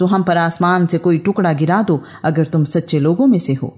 सो हम पर आसमान से कोई टुकड़ा गिरा दो, अगर तुम सच्चे लोगों में से हो।